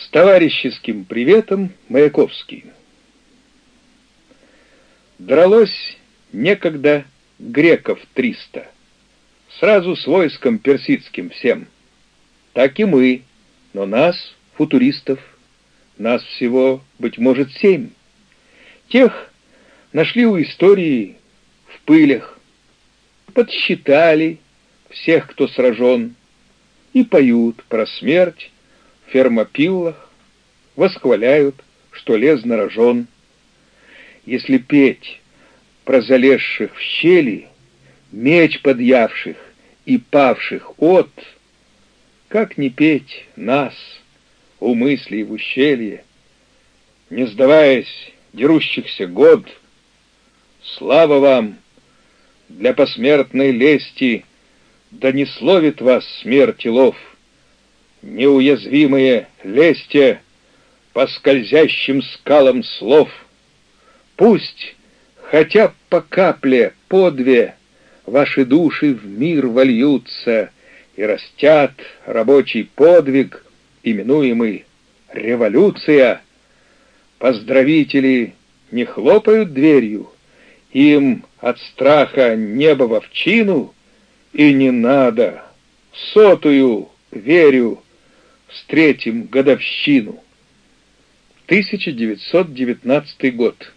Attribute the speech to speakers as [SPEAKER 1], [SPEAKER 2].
[SPEAKER 1] С товарищеским приветом Маяковский. Дралось некогда греков триста, сразу с войском персидским всем. Так и мы, но нас, футуристов, нас всего, быть может, семь. Тех нашли у истории в пылях, подсчитали всех, кто сражен, и поют про смерть фермопиллах, восхваляют, что лес нарожен. Если петь про залезших в щели, меч подъявших и павших от, как не петь нас, у мыслей в ущелье, не сдаваясь дерущихся год, слава вам для посмертной лести — да не словит вас смерти лов, неуязвимые лестья по скользящим скалам слов. Пусть хотя по капле, по две, ваши души в мир вольются и растят рабочий подвиг, именуемый революция. Поздравители не хлопают дверью, им от страха небо в овчину — и не надо. Сотую, верю, встретим годовщину. 1919 год.